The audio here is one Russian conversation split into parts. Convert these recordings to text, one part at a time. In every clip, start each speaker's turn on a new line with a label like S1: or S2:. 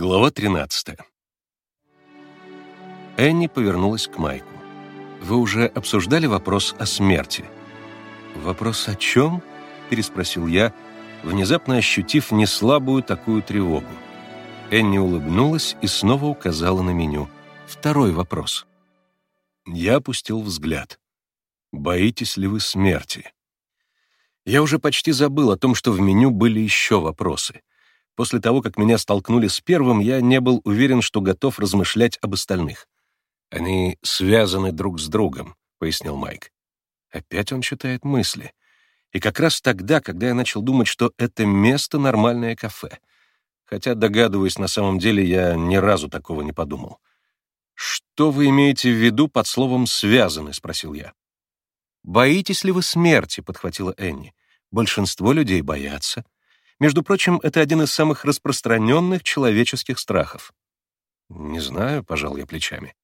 S1: Глава 13. Энни повернулась к Майку. «Вы уже обсуждали вопрос о смерти?» «Вопрос о чем?» — переспросил я, внезапно ощутив неслабую такую тревогу. Энни улыбнулась и снова указала на меню. «Второй вопрос». Я опустил взгляд. «Боитесь ли вы смерти?» Я уже почти забыл о том, что в меню были еще вопросы. После того, как меня столкнули с первым, я не был уверен, что готов размышлять об остальных. «Они связаны друг с другом», — пояснил Майк. Опять он читает мысли. И как раз тогда, когда я начал думать, что это место — нормальное кафе. Хотя, догадываюсь, на самом деле я ни разу такого не подумал. «Что вы имеете в виду под словом «связаны»?» — спросил я. «Боитесь ли вы смерти?» — подхватила Энни. «Большинство людей боятся. Между прочим, это один из самых распространенных человеческих страхов. Не знаю, пожал я плечами.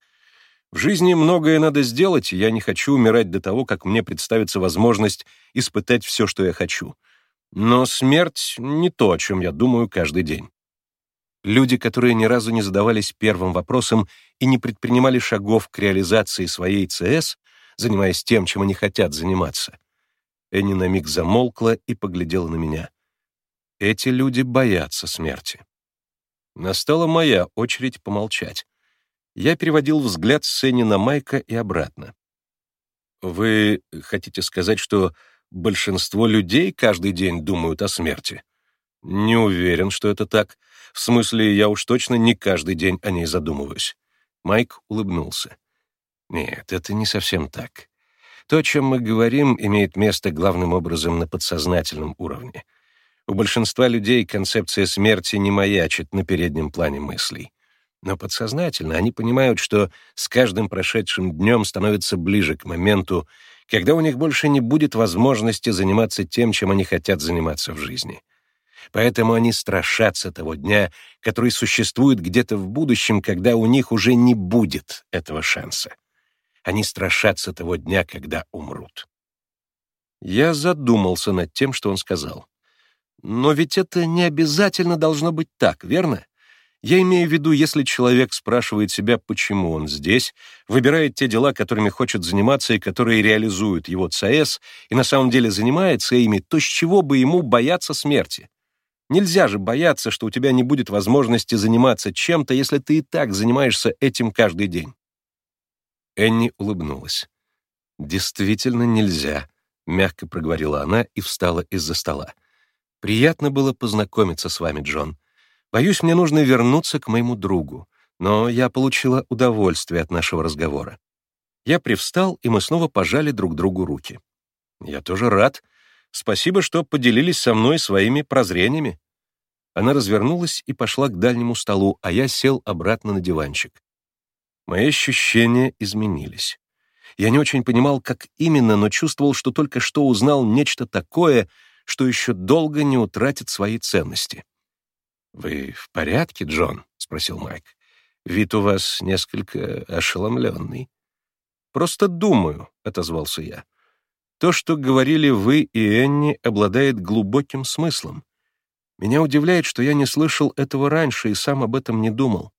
S1: В жизни многое надо сделать, и я не хочу умирать до того, как мне представится возможность испытать все, что я хочу. Но смерть — не то, о чем я думаю каждый день. Люди, которые ни разу не задавались первым вопросом и не предпринимали шагов к реализации своей ЦС, занимаясь тем, чем они хотят заниматься. Энни на миг замолкла и поглядела на меня. Эти люди боятся смерти. Настала моя очередь помолчать. Я переводил взгляд с Сенни на Майка и обратно. «Вы хотите сказать, что большинство людей каждый день думают о смерти?» «Не уверен, что это так. В смысле, я уж точно не каждый день о ней задумываюсь». Майк улыбнулся. «Нет, это не совсем так. То, о чем мы говорим, имеет место главным образом на подсознательном уровне. У большинства людей концепция смерти не маячит на переднем плане мыслей. Но подсознательно они понимают, что с каждым прошедшим днем становятся ближе к моменту, когда у них больше не будет возможности заниматься тем, чем они хотят заниматься в жизни. Поэтому они страшатся того дня, который существует где-то в будущем, когда у них уже не будет этого шанса. Они страшатся того дня, когда умрут. Я задумался над тем, что он сказал. Но ведь это не обязательно должно быть так, верно? Я имею в виду, если человек спрашивает себя, почему он здесь, выбирает те дела, которыми хочет заниматься и которые реализуют его ЦС, и на самом деле занимается ими, то с чего бы ему бояться смерти? Нельзя же бояться, что у тебя не будет возможности заниматься чем-то, если ты и так занимаешься этим каждый день. Энни улыбнулась. «Действительно нельзя», — мягко проговорила она и встала из-за стола. Приятно было познакомиться с вами, Джон. Боюсь, мне нужно вернуться к моему другу, но я получила удовольствие от нашего разговора. Я привстал, и мы снова пожали друг другу руки. Я тоже рад. Спасибо, что поделились со мной своими прозрениями. Она развернулась и пошла к дальнему столу, а я сел обратно на диванчик. Мои ощущения изменились. Я не очень понимал, как именно, но чувствовал, что только что узнал нечто такое, что еще долго не утратит свои ценности. «Вы в порядке, Джон?» — спросил Майк. «Вид у вас несколько ошеломленный». «Просто думаю», — отозвался я. «То, что говорили вы и Энни, обладает глубоким смыслом. Меня удивляет, что я не слышал этого раньше и сам об этом не думал».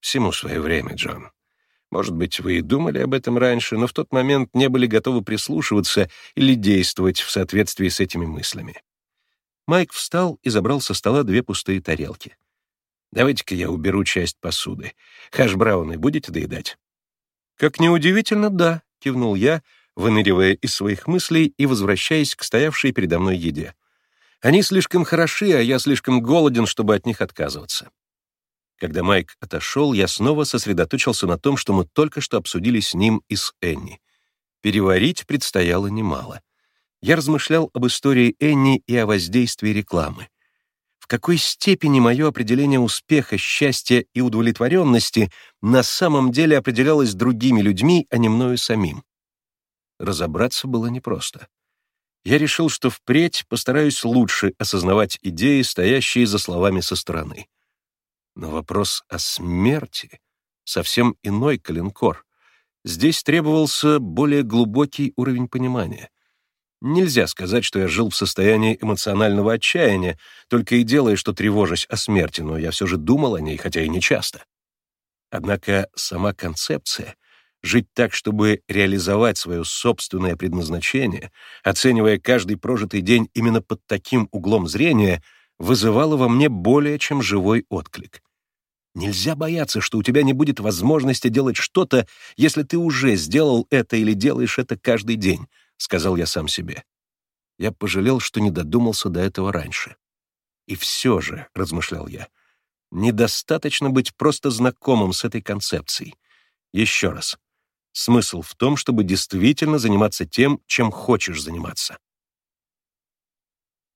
S1: «Всему свое время, Джон. Может быть, вы и думали об этом раньше, но в тот момент не были готовы прислушиваться или действовать в соответствии с этими мыслями. Майк встал и забрал со стола две пустые тарелки. «Давайте-ка я уберу часть посуды. Хаш-брауны будете доедать?» «Как неудивительно, да», — кивнул я, выныривая из своих мыслей и возвращаясь к стоявшей передо мной еде. «Они слишком хороши, а я слишком голоден, чтобы от них отказываться». Когда Майк отошел, я снова сосредоточился на том, что мы только что обсудили с ним и с Энни. Переварить предстояло немало. Я размышлял об истории Энни и о воздействии рекламы. В какой степени мое определение успеха, счастья и удовлетворенности на самом деле определялось другими людьми, а не мною самим? Разобраться было непросто. Я решил, что впредь постараюсь лучше осознавать идеи, стоящие за словами со стороны. Но вопрос о смерти — совсем иной калинкор. Здесь требовался более глубокий уровень понимания. Нельзя сказать, что я жил в состоянии эмоционального отчаяния, только и делая, что тревожась о смерти, но я все же думал о ней, хотя и не часто. Однако сама концепция — жить так, чтобы реализовать свое собственное предназначение, оценивая каждый прожитый день именно под таким углом зрения, вызывала во мне более чем живой отклик. Нельзя бояться, что у тебя не будет возможности делать что-то, если ты уже сделал это или делаешь это каждый день, — сказал я сам себе. Я пожалел, что не додумался до этого раньше. И все же, — размышлял я, — недостаточно быть просто знакомым с этой концепцией. Еще раз. Смысл в том, чтобы действительно заниматься тем, чем хочешь заниматься.